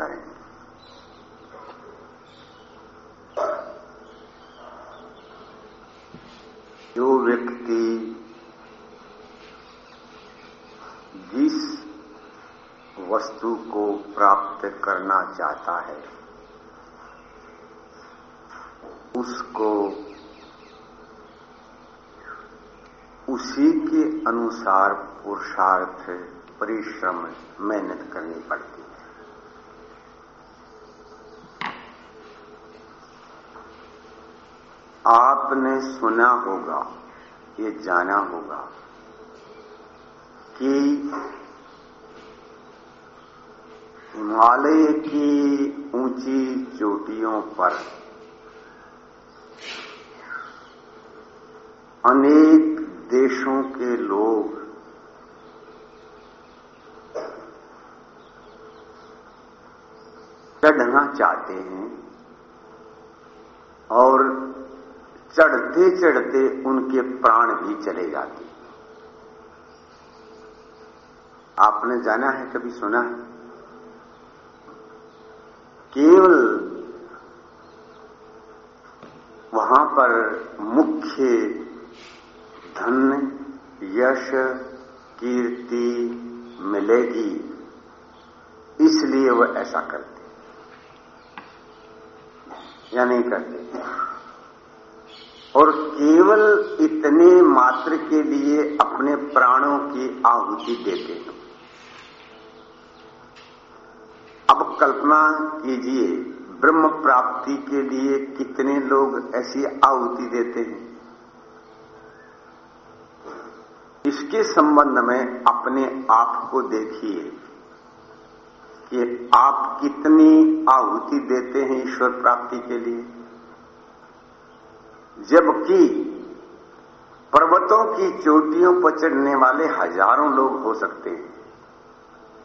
करें। जो व्यक्ति जिस वस्तु को प्राप्त करना चाहता है, उसको उसी के अनुसार पुरुषार्थ, परिश्रम, मेहनत करनी पड़ती है। आपने सुना होगा, ये जाना होगा कि हिमालय की ऊँची चोटियों पर अनेक देशों के लोग चढ़ना चाहते हैं और चढ़ते चढ़ते उनके प्राण भी चले जाते। आपने जाना है, कभी सुना है? केवल वहाँ पर मुख्य धन, यश, कीर्ति मिलेगी, इसलिए वह ऐसा करते। या नहीं करते? और केवल इतने मात्र के लिए अपने प्राणों की आहुति देते हैं। अब कल्पना कीजिए, ब्रह्म प्राप्ति के लिए कितने लोग ऐसी आहुति देते हैं? इसके संबंध में अपने आप को देखिए कि आप कितनी आहुति देते हैं ईश्वर प्राप्ति के लिए। जबकि पर्वतों की चोटियों पर चढ़ने वाले हज़ारों लोग हो सकते हैं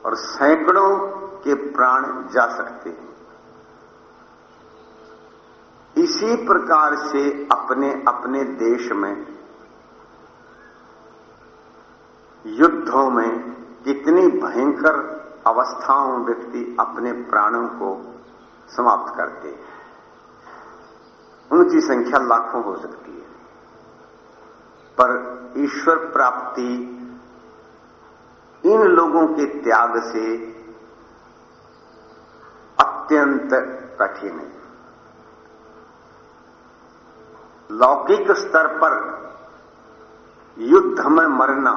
और सैकड़ों के प्राण जा सकते हैं। इसी प्रकार से अपने अपने देश में, युद्धों में कितनी भयंकर अवस्थाओं व्यक्ति अपने प्राणों को समाप्त करते हैं। उनकी संख्या लाखों हो सकती है। पर ईश्वर प्राप्ति इन लोगों के त्याग से अत्यंत कठिन है। लौकिक स्तर पर युद्ध में मरना,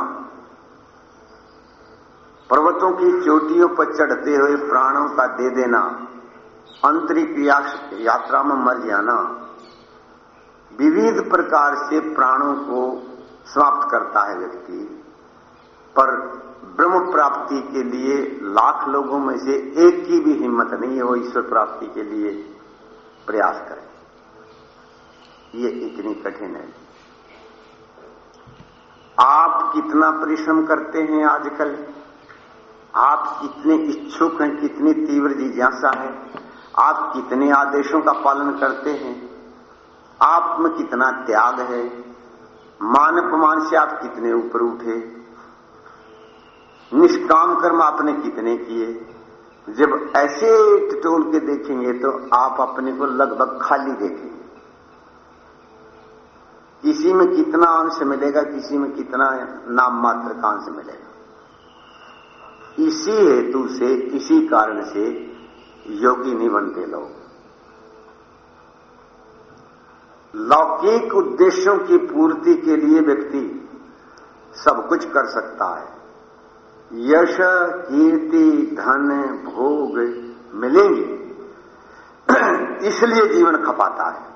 पर्वतों की चोटियों पर चढ़ते हुए प्राणों का दे देना, अंतरिक्ष यात्रा में मर जाना विविध प्रकार से प्राणों को समाप्त करता है व्यक्ति, पर ब्रह्म प्राप्ति के लिए लाख लोगों में से एक की भी हिम्मत नहीं है वो ईश्वर प्राप्ति के लिए प्रयास करें। ये इतनी कठिन है। आप कितना परिश्रम करते हैं आजकल? आप कितने इच्छुक हैं? कितनी तीव्र जिज्ञासा है? आप कितने आदेशों का पालन करते हैं? आप में कितना त्याग है? मान अपमान से आप कितने ऊपर उठे? निष्काम कर्म आपने कितने किए? जब ऐसे टटोल के देखेंगे तो आप अपने को लगभग खाली देखेंगे। किसी में कितना अंश मिलेगा, किसी में कितना नाम मात्र का अंश मिलेगा। इसी हेतु से, इसी कारण से योगी नहीं बनते लोग। लौकिक उद्देश्यों की पूर्ति के लिए व्यक्ति सब कुछ कर सकता है। यश, कीर्ति, धन, भोग मिलेंगे। इसलिए जीवन खपाता है।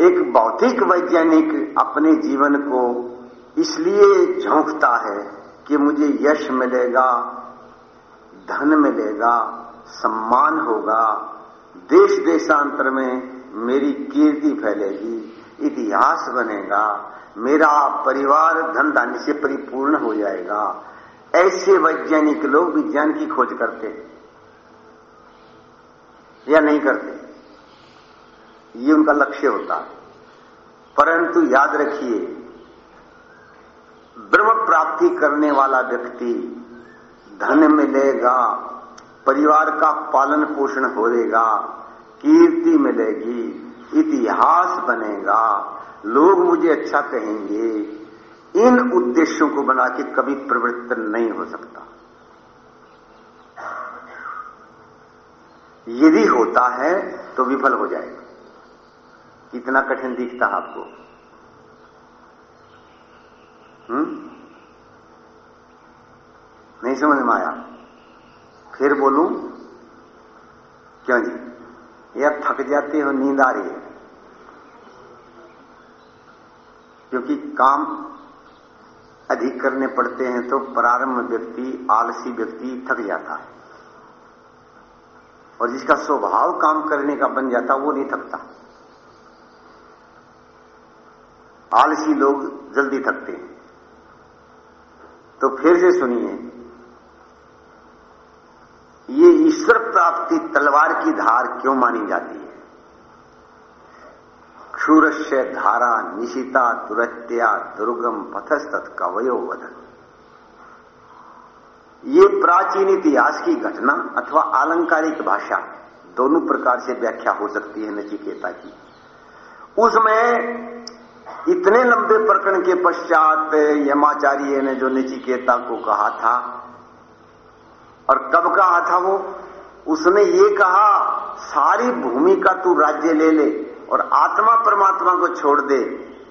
एक भौतिक वैज्ञानिक अपने जीवन को इसलिए झोंकता है कि मुझे यश मिलेगा, धन मिलेगा, सम्मान होगा देश देशांतर में मेरी कीर्ति फैलेगी, इतिहास बनेगा, मेरा परिवार धन धान्य से परिपूर्ण हो जाएगा। ऐसे वैज्ञानिक लोग विज्ञान की खोज करते हैं या नहीं करते? ये उनका लक्ष्य होता है। परंतु याद रखिए, ब्रह्म प्राप्ति करने वाला व्यक्ति धन मिलेगा परिवार का पालन पोषण होगा कीर्ति मिलेगी, इतिहास बनेगा। लोग मुझे अच्छा कहेंगे। इन उद्देश्यों को बना के कभी प्रवृत्त नहीं हो सकता। यदि होता है तो विफल हो जाएगा। कितना कठिन दिखता है आपको। हम्म? नहीं समझ में आया। फिर बोलूँ, क्यों जी? यार थक जाते हो, नींद आ रही है। क्योंकि काम अधिक करने पड़ते हैं तो प्रारंभ व्यक्ति, आलसी व्यक्ति थक जाता है। और जिसका स्वभाव काम करने का बन जाता, वो नहीं थकता। आलसी लोग जल्दी थकते हैं। तो फिर से सुनिए ये ईश्वर प्राप्ति तलवार की धार क्यों मानी जाती है? क्षूरस्य धारा निशिता दुरत्या दुर्गम पथस्तत् कवयो वधन ये प्राचीन इतिहास की घटना अथवा आलंकारिक भाषा दोनों प्रकार से व्याख्या हो सकती है नचिकेता की। उसमें इतने लंबे प्रकरण के पश्चात यमाचार्य ने जो नचिकेता को कहा था और कब कहा था वो? उसने ये कहा, सारी भूमि का तू राज्य ले ले और आत्मा परमात्मा को छोड़ दे।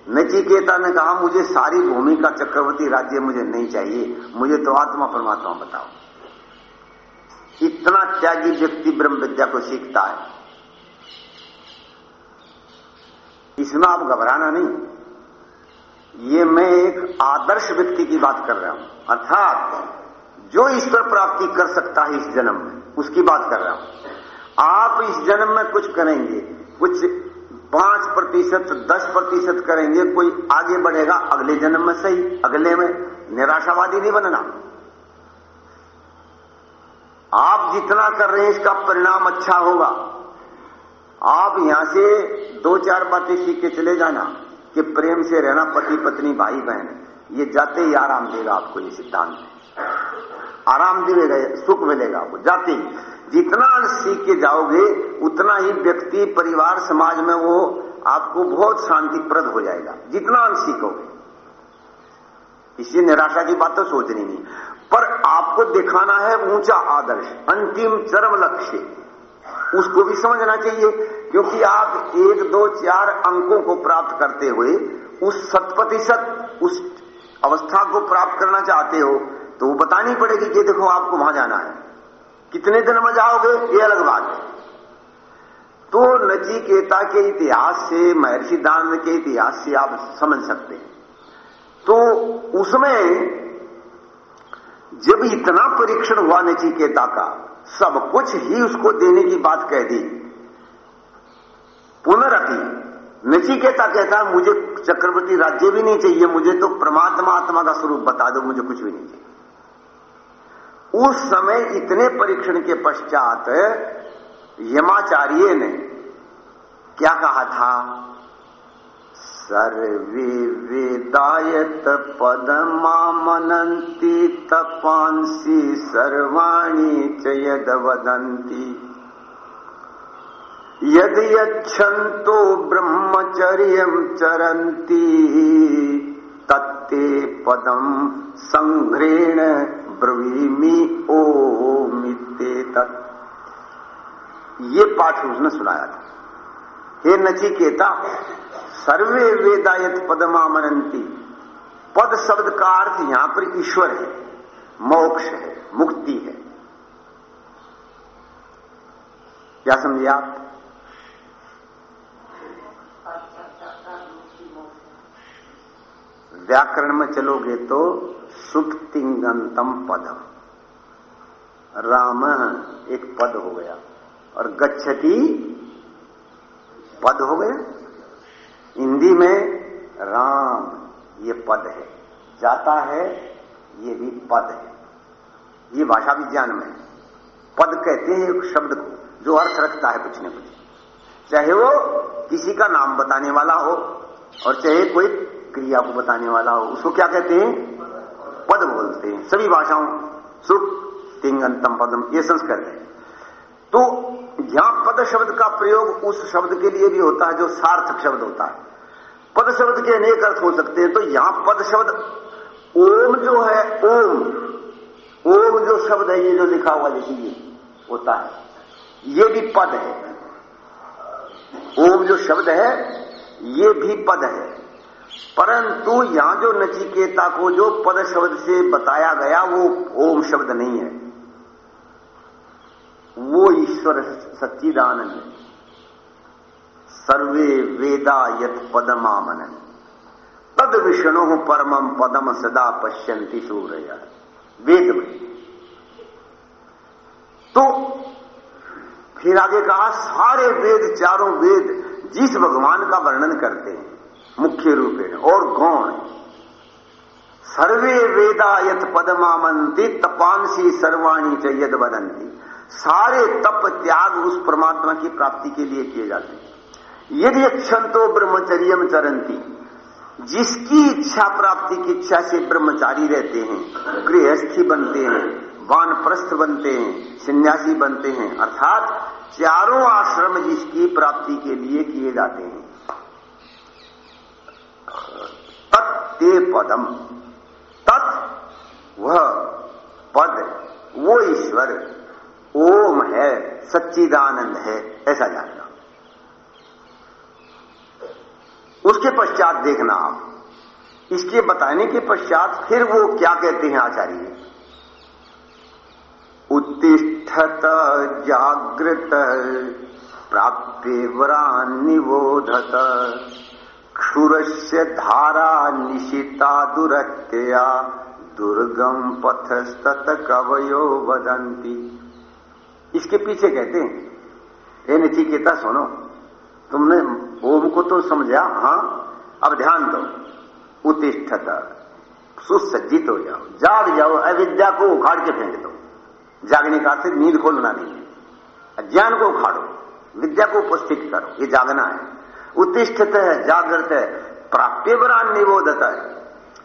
नचिकेता ने कहा, मुझे सारी भूमि का चक्रवर्ती राज्य मुझे नहीं चाहिए, मुझे तो आत्मा परमात्मा बताओ। इतना त्यागी व्यक्ति ब्रह्म विद्या को सीखता है। इसमें आप घबराना नहीं। ये मैं एक आदर्श व्यक्ति की बात कर रहा हूँ। अर्थात जो ईश्वर प्राप्ति कर सकता है इस जन्म में, उसकी बात कर रहा हूँ। आप इस जन्म में कुछ करेंगे, कुछ पाँच प्रतिशत, दस प्रतिशत करेंगे, कोई आगे बढ़ेगा, अगले जन्म में सही, अगले में निराशावादी नहीं बनना। आप जितना कर रहे हैं, इसका परिणाम अच्छा होगा। आप यहाँ से दो चार बातें सीख के चले जाना कि प्रेम से रहना पति, पत्नी भाई बहन ये जाते ही आराम देगा आपको ये सिद्धांत। आराम देगा सुख मिलेगा आपको। जाते ही जितना सीख के जाओगे, उतना ही व्यक्ति, परिवार, समाज में वो आपको बहुत शांतिप्रद हो जाएगा, जितना अंश सीखोगे। इसलिए निराशा की बात तो सोचनी नहीं। पर आपको दिखाना है ऊँचा आदर्श, अंतिम चरम लक्ष्य। उसको भी समझना चाहिए, क्योंकि आप एक, दो, चार अंकों को प्राप्त करते हुए, उस शत प्रतिशत उस अवस्था को प्राप्त करना चाहते हो तो वो बतानी पड़ेगी कि देखो आपको वहाँ जाना है। कितने दिन में जाओगे? ये अलग बात है। तो नचिकेता के इतिहास से, महर्षि दान के इतिहास से आप समझ सकते हैं। तो उसमें जब इतना परीक्षण हुआ नचिकेता का, सब कुछ ही उसको देने की बात कह दी। पुनरअपि नचिकेता कहता मुझे चक्रवर्ती राज्य भी नहीं चाहिए, मुझे तो परमात्मा आत्मा का स्वरूप बता दो, मुझे कुछ भी नहीं चाहिए। उस समय इतने परीक्षण के पश्चात यमाचार्य ने क्या कहा था? सर्वे वेदायत पदमामनन्ति तपांसी सर्वाणी च यद वदंती यद यच्छन्तो ब्रह्मचर्य चरन्ति, तत्ते पदम संघ्रेण ब्रवीमी ओमिते तत्। ये पाठ उसने सुनाया था। हे नचिकेता, सर्वे वेदायत पदमामनंती पद शब्द का अर्थ यहाँ पर ईश्वर है, मोक्ष है, मुक्ति है। क्या समझे आप? व्याकरण में चलोगे तो सुप्तिंगंतम पदम। राम एक पद हो गया और गच्छति पद हो गया। हिंदी में राम, ये पद है। जाता है, ये भी पद है। ये भाषा विज्ञान में पद कहते हैं एक शब्द को, जो अर्थ रखता है कुछ न कुछ। चाहे वो किसी का नाम बताने वाला हो और चाहे कोई क्रिया को बताने वाला हो। उसको क्या कहते हैं? पद बोलते हैं। सभी भाषाओं सुख तिंगंतम पदम, ये संस्कृत है। तो यहाँ पद शब्द का प्रयोग उस शब्द के लिए भी होता है जो सार्थक शब्द होता है। पद शब्द के अनेक अर्थ हो सकते हैं। तो यहाँ पद शब्द ओम जो है, ओम ओम जो शब्द है, ये जो लिखा हुआ ये होता है, ये भी पद है। ओम जो शब्द है, ये भी पद है। परंतु यहाँ जो नचिकेता को जो पद शब्द से बताया गया, वो ओम शब्द नहीं है। वो ईश्वर सच्चिदानंद सर्वे वेदा यत पदमामन तद विष्णु परमम पदम सदा पश्यंती सूर्य। वेद में। तो फिर आगे कहा, सारे वेद चारों वेद जिस भगवान का वर्णन करते हैं मुख्य रूप है और गौण। सर्वे वेदा यथ पदमामंती तपांसी सर्वाणी च यद वदंती सारे तप त्याग उस परमात्मा की प्राप्ति के लिए किए जाते हैं। यदि क्षंतो ब्रह्मचर्य चरंती जिसकी इच्छा प्राप्ति की इच्छा से ब्रह्मचारी रहते हैं, गृहस्थी बनते हैं, वानप्रस्थ बनते हैं, सन्यासी बनते हैं, अर्थात चारों आश्रम जिसकी प्राप्ति के लिए किए जाते हैं। तत्ते पदम। तत् वह पद, वो ईश्वर, ओम है, सच्चिदानंद है, ऐसा जानना। उसके पश्चात देखना आप। इसके बताने के पश्चात फिर वो क्या कहते हैं आचार्य? उत्तिष्ठत, जागृत प्राप्य वरान्निबोधत क्षुरस्य धारा निशिता दुरत्यया, दुर्गम पथस्तत कवयो वदंती इसके पीछे कहते हैं ए नचिकेता सुनो। तुमने ओम को तो समझा, हाँ? अब ध्यान दो। उत्तिष्ठता। सुसज्जित हो जाओ। जाग जाओ, अविद्या को उखाड़ के फेंक दो। जागने का अर्थ नींद खोलना नहीं है। ज्ञान को उखाड़ो। विद्या को उपस्थित करो। ये जागना है। उत्तिष्ठत है, जागृत है। प्राप्यवरान निबोधत है।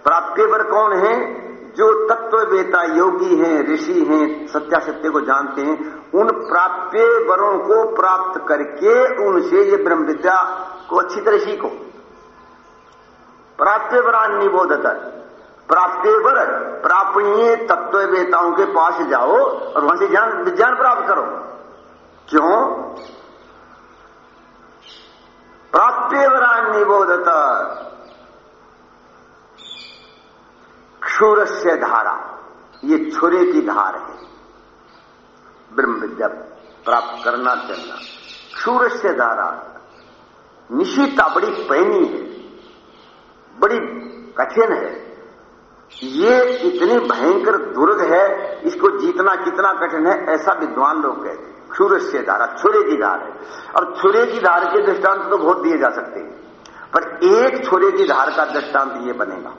प्राप्यवर कौन है? जो तत्ववेता योगी हैं, ऋषि हैं सत्या सत्य को जानते हैं, उन प्राप्य वरों को प्राप्त करके उनसे ये ब्रह्म विद्या को अच्छी तरह सीखो। प्राप्य वरान निबोधत प्राप्य वर, प्रापणीय तत्ववेताओं के पास जाओ और वहाँ से ज्ञान विज्ञान प्राप्त करो। क्यों? प्राप्य वरान निबोधत क्षूर से धारा, ये छुरे की धार है। ब्रह्म विद्या प्राप्त करना चलना। क्षूर से धारा, निशिता बड़ी पैनी है, बड़ी कठिन है। ये इतनी भयंकर दुर्ग है, इसको जीतना कितना कठिन है, ऐसा विद्वान लोग कहते हैं। क्षुर से धारा, छुरे की धार है। और छुरे की धार के दृष्टांत तो बहुत दिए जा सकते हैं। पर एक छोरे की धार का दृष्टांत ये बनेगा।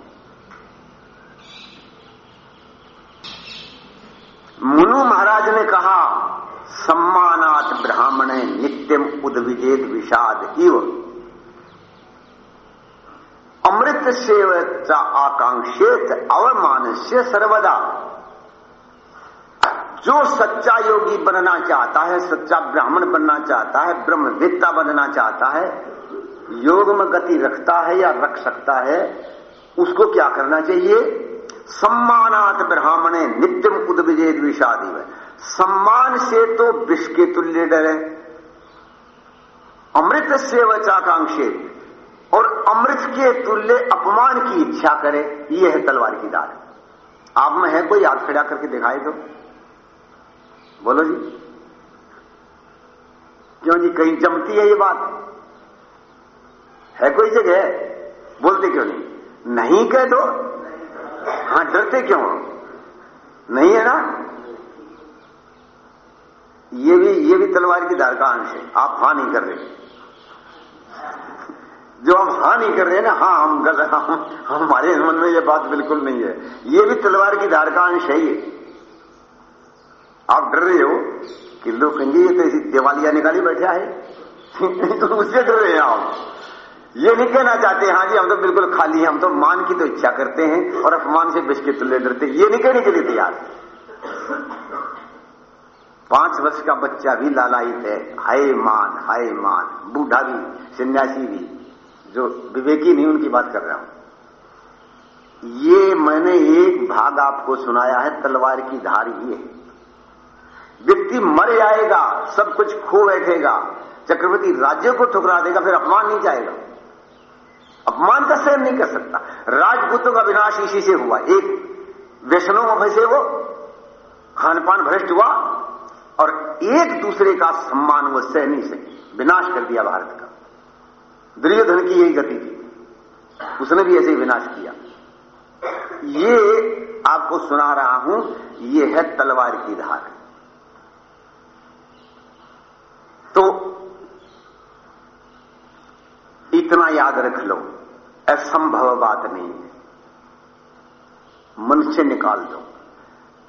मुनु महाराज ने कहा, सम्मानात ब्राह्मण नित्यम उद्विजेद विषाद इव। अमृत सेव आकांक्षेत अवमान से सर्वदा। जो सच्चा योगी बनना चाहता है, सच्चा ब्राह्मण बनना चाहता है, ब्रह्मवेत्ता बनना चाहता है, योग में गति रखता है या रख सकता है, उसको क्या करना चाहिए? सम्मानात ब्राह्मणे नित्यम उद्विजेद विषादी है सम्मान से तो विष के तुल्य डरे। अमृत से वचाकांक्षे। और अमृत के तुल्य अपमान की इच्छा करे ये है तलवार की दार आप में है कोई? याद खड़ा करके दिखाए तो बोलो जी। क्यों जी, कहीं जमती है ये बात? है कोई जगह? बोलते क्यों नहीं? नहीं कह दो। हाँ, डरते क्यों नहीं है ना? ये भी ये भी तलवार की धार का अंश है। आप हाँ नहीं कर रहे। जो हम हाँ नहीं कर रहे हैं ना, हाँ, हम रहे हम, हमारे मन में ये बात बिल्कुल नहीं है। ये भी तलवार की धार का अंश है ये। आप डर रहे हो कि लोग कहेंगे, ये तो ऐसी दिवालिया निकाली बैठा है। तो उससे डर रहे हैं आप। ये नहीं कहना चाहते हाँ जी, हम तो बिल्कुल खाली हैं, हम तो मान की तो इच्छा करते हैं और अपमान से बिस्किट तुल्य डरते ये नहीं कहने के लिए तैयार। पाँच वर्ष का बच्चा भी लालायित है। हाय मान हाय मान। बूढ़ा भी, सन्यासी भी, जो विवेकी नहीं, उनकी बात कर रहा हूँ। ये मैंने एक भाग आपको सुनाया है, तलवार की धार ये व्यक्ति मर जाएगा, सब कुछ खो बैठेगा, चक्रवर्ती राज्य को ठुकरा देगा, फिर अपमान नहीं जाएगा अपमान का सहन नहीं कर सकता। राजपूतों का विनाश इसी से हुआ। एक व्यसनों में फंसे वो खान पान भ्रष्ट हुआ, और एक दूसरे का सम्मान वो सह नहीं सके। विनाश कर दिया भारत का। दुर्योधन की यही गति थी। उसने भी ऐसे ही विनाश किया। ये आपको सुना रहा हूँ, ये है तलवार की धार। तो इतना याद रख लो, असंभव बात नहीं है। मन से निकाल दो।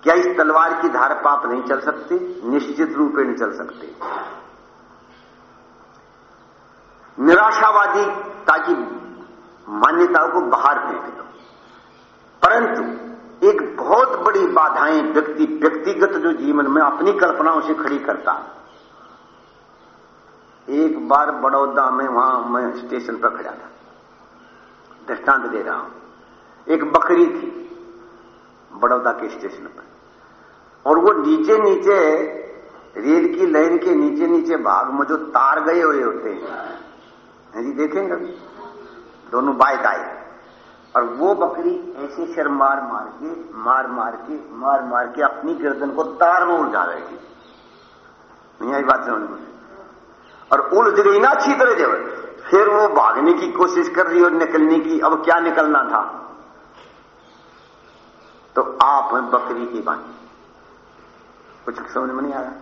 क्या इस तलवार की धार पाप नहीं चल सकते? निश्चित रूप नहीं चल सकते। निराशावादी ताकि मान्यताओं को बाहर फेंक दो। परंतु एक बहुत बड़ी बाधाएँ व्यक्ति व्यक्तिगत जो जीवन में अपनी कल्पनाओं से खड़ी करता एक बार बड़ौदा में वहाँ मैं स्टेशन पर खड़ा था। दृष्टांत दे रहा हूँ। एक बकरी थी बड़ौदा के स्टेशन पर। और वो नीचे नीचे रेल की लाइन के नीचे नीचे भाग में जो तार गए हुए होते हैं। जी, देखेंगे दोनों बाइक आए। और वो बकरी ऐसे शर मार मार के, मार मार के, मार मार के अपनी गर्दन को तार में उलझा रही थी। आई बात समझ में? और उलझ गई ना अच्छी तरह जब। फिर वो भागने की कोशिश कर रही और निकलने की, अब क्या निकलना था? तो आप बकरी की बानी। कुछ समझ में नहीं आ रहा?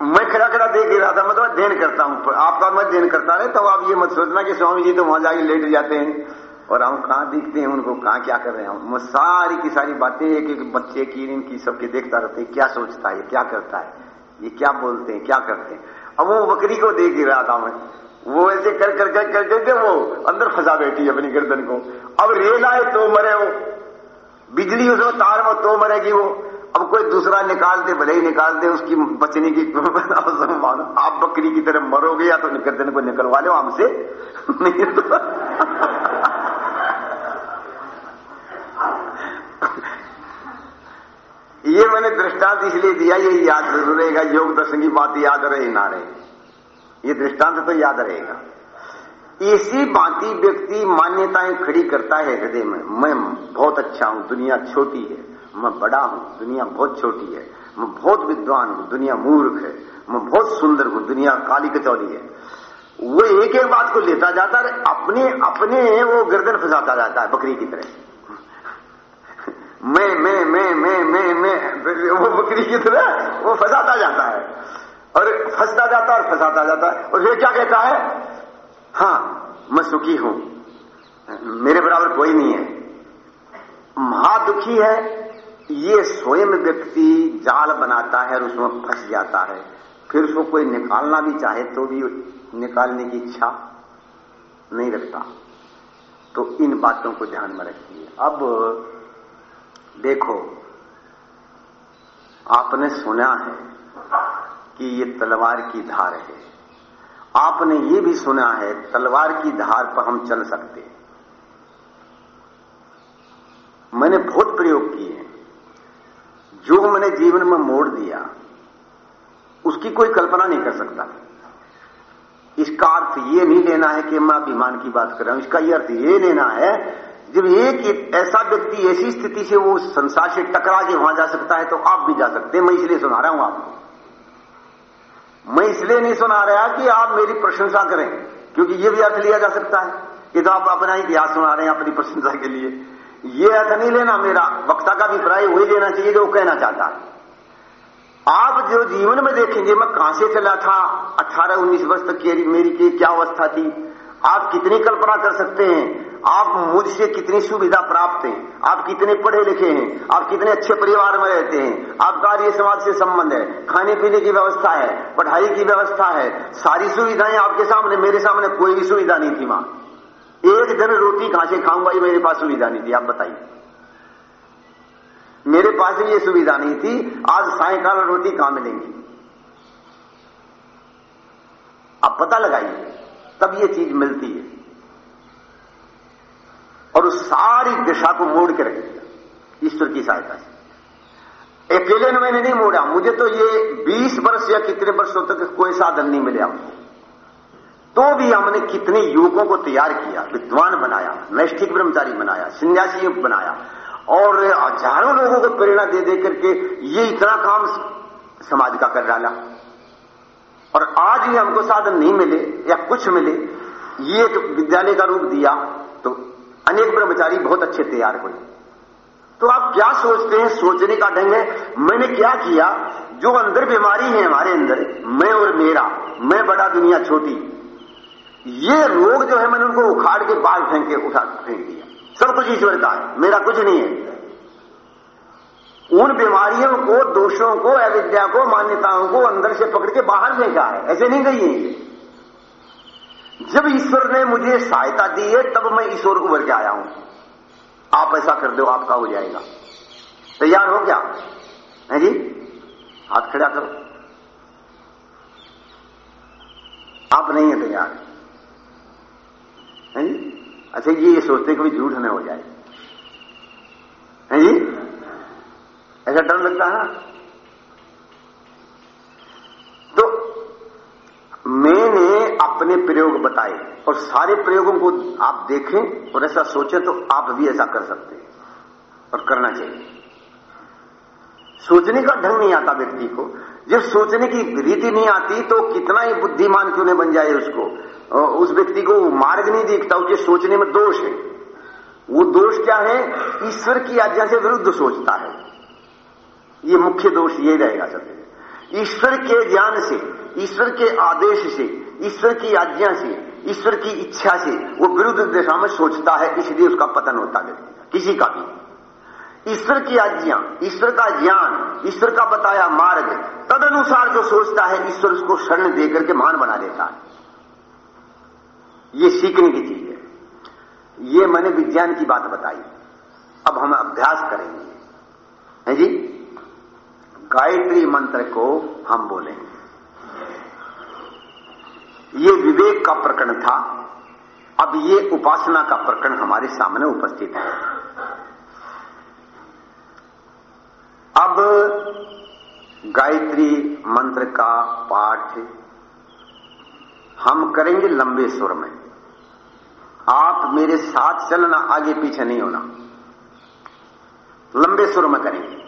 मैं खड़ा खड़ा देख ही रहा था मतलब तो अध्ययन करता हूँ। आपका मैं अध्ययन करता रहे तो आप ये मत सोचना कि स्वामी जी तो वहाँ जाके लेट जाते हैं। और हम कहाँ दिखते हैं, उनको कहाँ क्या कर रहे हैं मैं सारी की सारी बातें एक एक बच्चे की, इनकी सबके देखता रहते हैं, क्या सोचता है, क्या करता है, ये क्या बोलते हैं, क्या करते हैं। अब वो बकरी को देख ही रहा था मैं। वो ऐसे कर कर कर कर करके वो अंदर फंसा बैठी अपनी गर्दन को। अब रेल आए तो मरे वो। बिजली उसमें तार में तो मरेगी वो। अब कोई दूसरा निकाल दे, भले ही निकाल दे, उसकी बचने की आप बकरी की तरह मरोगे या तो गर्दन को निकलवा लो हमसे। नहीं तो ये मैंने दृष्टांत इसलिए दिया, ये याद ज़रूर रहेगा, योग दर्शन की बात याद रहे ना रहे। ये दृष्टांत तो याद रहेगा। इसी बाती व्यक्ति मान्यताएँ खड़ी करता है हृदय में। मैं बहुत अच्छा हूँ, दुनिया छोटी है। मैं बड़ा हूँ, दुनिया बहुत छोटी है। मैं बहुत विद्वान हूँ, दुनिया मूर्ख है। मैं बहुत सुंदर हूँ, दुनिया काली कचौली है। वो एक एक बात को लेता जाता है अपने अपने वो गर्दन फंसाता जाता है बकरी की तरह। मैं मैं मैं मैं मैं मैं। वो बकरी की तरह वो फंसाता जाता है। और फंसता जाता और फंसाता जाता है। और फिर क्या कहता है? हाँ, मैं सुखी हूँ। मेरे बराबर कोई नहीं है। महादुखी है। ये स्वयं व्यक्ति जाल बनाता है और उसमें फंस जाता है। फिर उसको कोई निकालना भी चाहे तो भी निकालने की इच्छा नहीं रखता। तो इन बातों को ध्यान में रखिए। अब देखो, आपने सुना है कि ये तलवार की धार है। आपने ये भी सुना है, तलवार की धार पर हम चल सकते हैं। मैंने बहुत प्रयोग किए जो मैंने जीवन में मोड़ दिया, उसकी कोई कल्पना नहीं कर सकता। इसका अर्थ ये नहीं लेना है कि मैं अभिमान की बात कर रहा हूँ, इसका यह अर्थ ये लेना है जब एक ऐसा व्यक्ति ऐसी स्थिति से वो संसार से टकरा के वहाँ जा सकता है तो आप भी जा सकते हैं। मैं इसलिए सुना रहा हूँ आपको मैं इसलिए नहीं सुना रहा कि आप मेरी प्रशंसा करें, क्योंकि ये भी अर्थ लिया जा सकता है। कि तो आप अपना इतिहास सुना रहे हैं अपनी प्रशंसा के लिए। ये अर्थ नहीं लेना मेरा, वक्ता का अभिप्राय वही लेना चाहिए जो कहना चाहता है। आप जो जीवन में देखेंगे, मैं कहाँ से चला था? 18-19 वर्ष तक की मेरी की क्या अवस्था थी? आप कितनी कल्पना कर सकते हैं? आप मुझसे कितनी सुविधा प्राप्त है? आप कितने पढ़े लिखे हैं? आप कितने अच्छे परिवार में रहते हैं? आपका कार्य समाज से संबंध है। खाने पीने की व्यवस्था है, पढ़ाई की व्यवस्था है। सारी सुविधाएँ आपके सामने, मेरे सामने कोई भी सुविधा नहीं थी माँ। एक दिन रोटी कहाँ से खाऊँगा, ये मेरे पास सुविधा नहीं थी। आप बताइए। मेरे पास भी ये सुविधा नहीं थी। आज सायकाल रोटी कहाँ मिलेंगी? आप पता लगाइए। तब ये चीज़ मिलती है। और उस सारी दिशा को मोड़ के रख दिया। ईश्वर की सहायता से। अकेले ने मैंने नहीं मोड़ा। मुझे तो ये 20 वर्ष या कितने वर्षों तक कोई साधन नहीं मिले हमको। तो भी हमने कितने युवकों को तैयार किया, विद्वान बनाया, नैष्ठिक ब्रह्मचारी बनाया, संन्यासी बनाया, और हज़ारों लोगों को प्रेरणा दे दे करके ये इतना काम समाज का कर डाला। और आज ही हमको साधन नहीं मिले या कुछ मिले, ये एक विद्यालय का रूप दिया तो अनेक ब्रह्मचारी बहुत अच्छे तैयार हुए। तो आप क्या सोचते हैं? सोचने का ढंग है, मैंने क्या किया? जो अंदर बीमारी है हमारे अंदर, मैं और मेरा, मैं बड़ा, दुनिया छोटी, ये रोग जो है मैंने उनको उखाड़ के बाल फेंक के उठा फेंक दिया। सब कुछ ईश्वर का है, मेरा कुछ नहीं है। उन बीमारियों को, दोषों को, अविद्या को, मान्यताओं को अंदर से पकड़ के बाहर फेंका है ऐसे नहीं कही है जब ईश्वर ने मुझे सहायता दी है, तब मैं ईश्वर को भर के आया हूँ। आप ऐसा कर दो, आपका हो जाएगा। तैयार हो क्या? है जी? हाथ खड़ा करो। आप नहीं है तैयार। है जी? अच्छा ये सोचते कभी झूठ न हो जाए। है जी? ऐसा डर लगता है तो मैंने अपने प्रयोग बताए और सारे प्रयोगों को आप देखें और ऐसा सोचें तो आप भी ऐसा कर सकते हैं और करना चाहिए। सोचने का ढंग नहीं आता व्यक्ति को। जब सोचने की रीति नहीं आती तो कितना ही बुद्धिमान क्यों नहीं बन जाए उसको। उस व्यक्ति को मार्ग नहीं दिखता, उसके सोचने में दोष है। वो दोष क्या है? ईश्वर की आज्ञा से विरुद्ध सोचता है। ये मुख्य दोष ये रहेगा सबसे ईश्वर के ज्ञान से, ईश्वर के आदेश से, ईश्वर की आज्ञा से, ईश्वर की इच्छा से वो विरुद्ध दिशा में सोचता है, इसलिए उसका पतन होता है। किसी का भी। ईश्वर की आज्ञा, ईश्वर का ज्ञान, ईश्वर का बताया मार्ग, तदनुसार जो सोचता है, ईश्वर उसको शरण देकर के मान बना देता है। ये सीखने की चीज़ है। ये मैंने विज्ञान की बात बताई। अब हम अभ्यास करेंगे। है जी? गायत्री मंत्र को हम बोलेंगे ये विवेक का प्रकरण था। अब ये उपासना का प्रकरण हमारे सामने उपस्थित है। अब गायत्री मंत्र का पाठ हम करेंगे लंबे स्वर में। आप मेरे साथ चलना आगे पीछे नहीं होना। लंबे स्वर में करेंगे।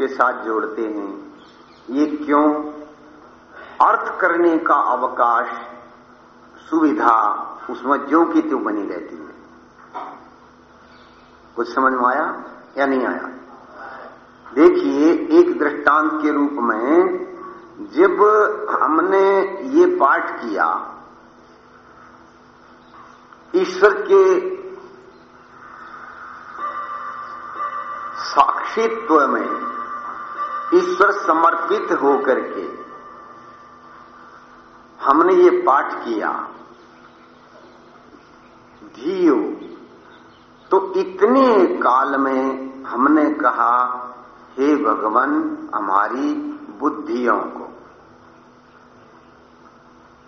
उसके साथ जोड़ते हैं। ये क्यों? अर्थ करने का अवकाश, सुविधा उसमें जो की त्यों बनी रहती है। कुछ समझ में आया या नहीं आया? देखिए, एक दृष्टांत के रूप में जब हमने ये पाठ किया, ईश्वर के साक्षित्व में ईश्वर समर्पित होकर के हमने ये पाठ किया। धीयो तो इतने काल में हमने कहा, हे भगवान, हमारी बुद्धियों को।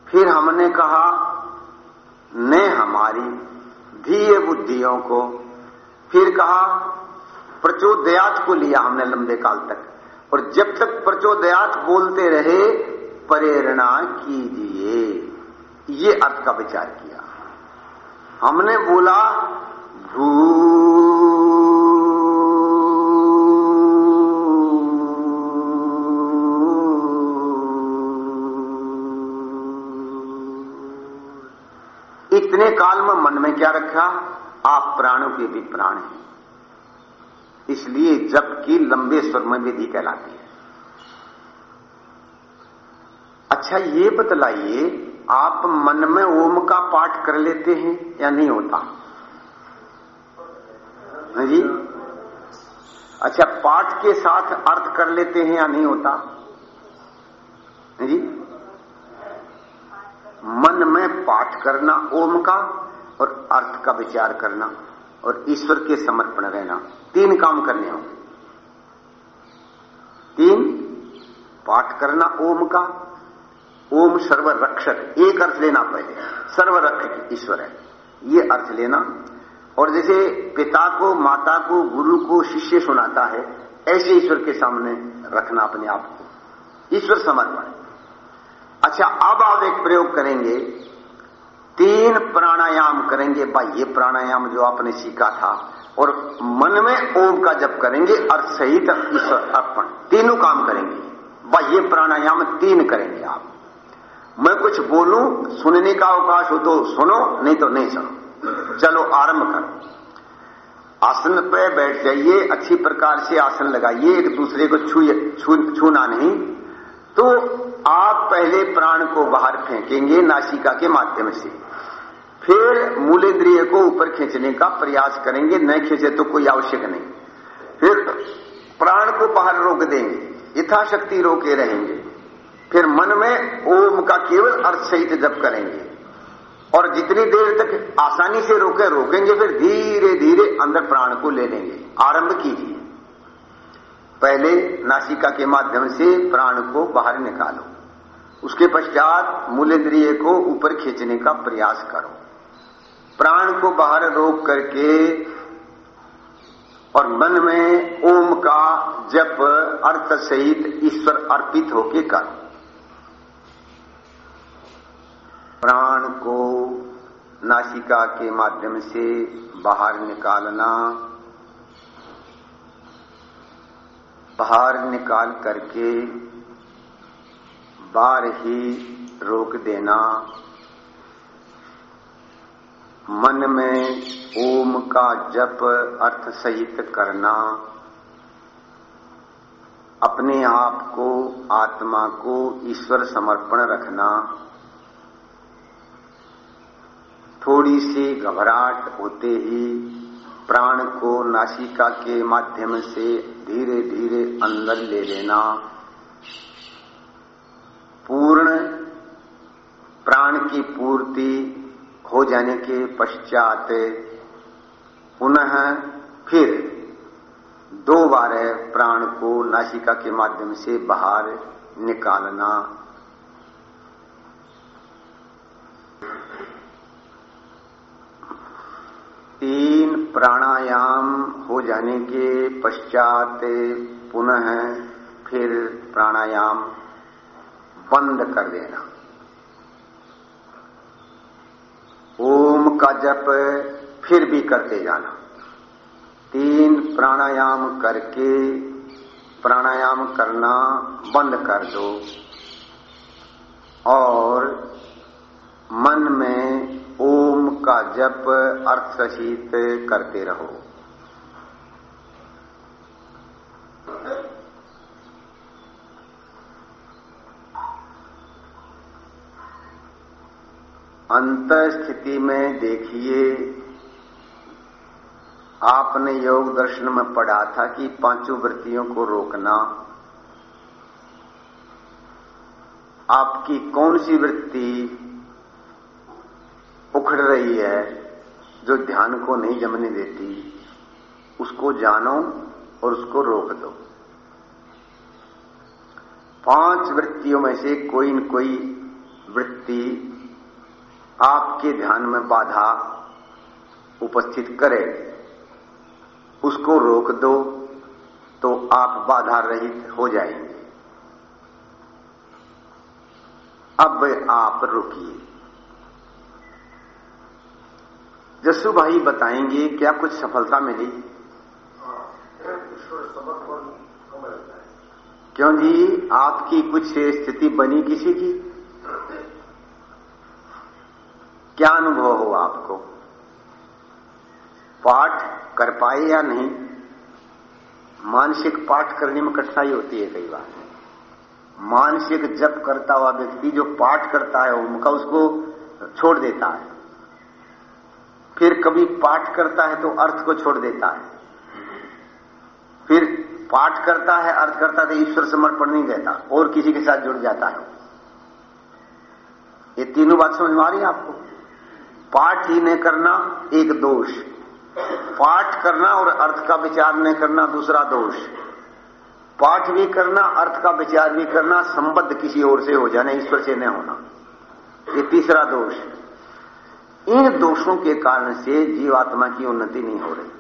फिर हमने कहा ने हमारी धीय बुद्धियों को। फिर कहा, प्रचोदयात को लिया हमने लंबे काल तक। और जब तक प्रचोदयात बोलते रहे, प्रेरणा कीजिए। ये अर्थ का विचार किया। हमने बोला भू इतने काल में मन में क्या रखा? आप प्राणों के भी प्राण हैं। इसलिए जब की लंबे में विधि कहलाती है। अच्छा ये बतलाइए, आप मन में ओम का पाठ कर लेते हैं या नहीं होता? हाँ जी? अच्छा पाठ के साथ अर्थ कर लेते हैं या नहीं होता? हाँ जी? मन में पाठ करना ओम का और अर्थ का विचार करना। और ईश्वर के समर्पण रहना। तीन काम करने होंगे तीन, पाठ करना ओम का। ओम सर्वरक्षक, एक अर्थ लेना पहले। सर्वरक्षक ईश्वर है। ये अर्थ लेना। और जैसे पिता को, माता को, गुरु को शिष्य सुनाता है, ऐसे ईश्वर के सामने रखना अपने आप को। ईश्वर समर्पण अच्छा अब आप एक प्रयोग करेंगे। तीन प्राणायाम करेंगे। ये प्राणायाम जो आपने सीखा था और मन में ओम का जप करेंगे और सहित ईश्वर अर्पण। तीनों काम करेंगे। ये प्राणायाम तीन करेंगे आप। मैं कुछ बोलूँ, सुनने का अवकाश हो तो सुनो, नहीं तो नहीं सुनो। चलो, आरंभ करो। आसन पे बैठ जाइए, अच्छी प्रकार से आसन लगाइए, एक दूसरे को छू, छूना नहीं। तो आप पहले प्राण को बाहर फेंकेंगे नासिका के माध्यम से। फिर मूलेंद्रिय को ऊपर खींचने का प्रयास करेंगे, न खींचे तो कोई आवश्यक नहीं। फिर प्राण को बाहर रोक देंगे, यथाशक्ति रोके रहेंगे। फिर मन में ओम का केवल अर्थ सहित जप करेंगे। और जितनी देर तक आसानी से रोके, रोकेंगे, फिर धीरे धीरे अंदर प्राण को ले लेंगे। आरंभ कीजिए। पहले नासिका के माध्यम से प्राण को बाहर निकालो। उसके पश्चात मूलेंद्रिय को ऊपर खींचने का प्रयास करो। प्राण को बाहर रोक करके और मन में ओम का जप, अर्थ सहित ईश्वर अर्पित होके कर। प्राण को नासिका के माध्यम से बाहर निकालना, बाहर निकाल करके बार ही रोक देना मन में ओम का जप अर्थ सहित करना। अपने आप को, आत्मा को ईश्वर समर्पण रखना। थोड़ी सी घबराहट होते ही प्राण को नासिका के माध्यम से धीरे धीरे अंदर ले लेना। पूर्ण प्राण की पूर्ति हो जाने के पश्चात पुनः फिर दो बार प्राण को नासिका के माध्यम से बाहर निकालना। तीन प्राणायाम हो जाने के पश्चात पुनः फिर प्राणायाम बंद कर देना ओम का जप फिर भी करते जाना। तीन प्राणायाम करके प्राणायाम करना बंद कर दो। और मन में ओम का जप अर्थ सहित करते रहो। अंत स्थिति में देखिए। आपने योग दर्शन में पढ़ा था कि पाँचों वृत्तियों को रोकना। आपकी कौन सी वृत्ति उखड़ रही है, जो ध्यान को नहीं जमने देती, उसको जानो और उसको रोक दो। पाँच वृत्तियों में से कोई न कोई वृत्ति आपके ध्यान में बाधा उपस्थित करे, उसको रोक दो तो आप बाधा रहित हो जाएँगे। अब आप रुकिए। जस्सू भाई बताएँगे, क्या कुछ सफलता मिली? क्यों जी, आपकी कुछ स्थिति बनी किसी की? क्या अनुभव हो आपको? पाठ कर पाए या नहीं? मानसिक पाठ करने में कठिनाई होती है कई बार। मानसिक जप करता हुआ व्यक्ति जो पाठ करता है, उनका उसको छोड़ देता है। फिर कभी पाठ करता है तो अर्थ को छोड़ देता है। फिर पाठ करता है, अर्थ करता तो ईश्वर समर्पण नहीं देता और किसी के साथ जुड़ जाता है। ये तीनों बात समझ में आ रही है आपको? पाठ ही नहीं करना एक दोष। पाठ करना और अर्थ का विचार नहीं करना दूसरा दोष। पाठ भी करना, अर्थ का विचार भी करना, संबद्ध किसी और से हो जाना, ईश्वर से न होना। ये तीसरा दोष। इन दोषों के कारण से जीवात्मा की उन्नति नहीं हो रही।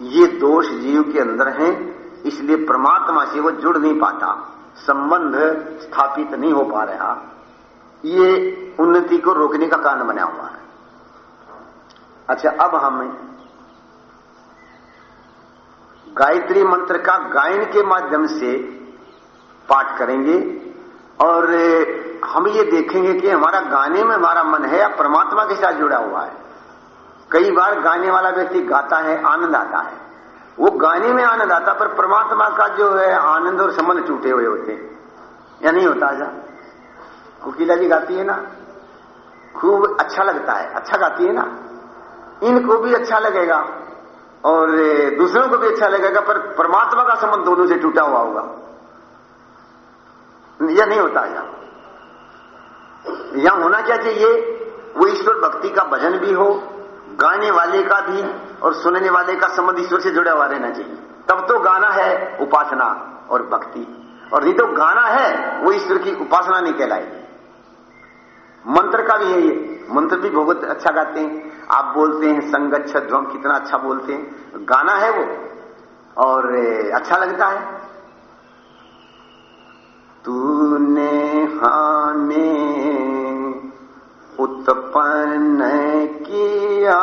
ये दोष जीव के अंदर हैं, इसलिए परमात्मा से वो जुड़ नहीं पाता। संबंध स्थापित नहीं हो पा रहा। ये उन्नति को रोकने का कारण बना हुआ है। अच्छा अब हम गायत्री मंत्र का गायन के माध्यम से पाठ करेंगे और हम ये देखेंगे कि हमारा गाने में हमारा मन है या परमात्मा के साथ जुड़ा हुआ है। कई बार गाने वाला व्यक्ति गाता है, आनंद आता है। वो गाने में आनंद आता पर परमात्मा का जो है आनंद और संबंध टूटे हुए होते हैं। या नहीं होता ऐसा कोकिला जी गाती है ना, खूब अच्छा लगता है अच्छा गाती है ना। इनको भी अच्छा लगेगा और दूसरों को भी अच्छा लगेगा, पर परमात्मा का संबंध दोनों से टूटा हुआ होगा। यह नहीं होता यहाँ। यहाँ होना क्या चाहिए? वो ईश्वर भक्ति का भजन भी हो, गाने वाले का भी और सुनने वाले का संबंध ईश्वर से जुड़ा हुआ रहना चाहिए। तब तो गाना है उपासना और भक्ति। और नहीं तो गाना है, वो ईश्वर की उपासना नहीं कहलाएगी। मंत्र का भी है ये। मंत्र भी बहुत अच्छा गाते हैं। आप बोलते हैं संगच्छ ध्वम कितना अच्छा बोलते हैं। गाना है वो, और अच्छा लगता है। तूने हमें उत्पन्न किया।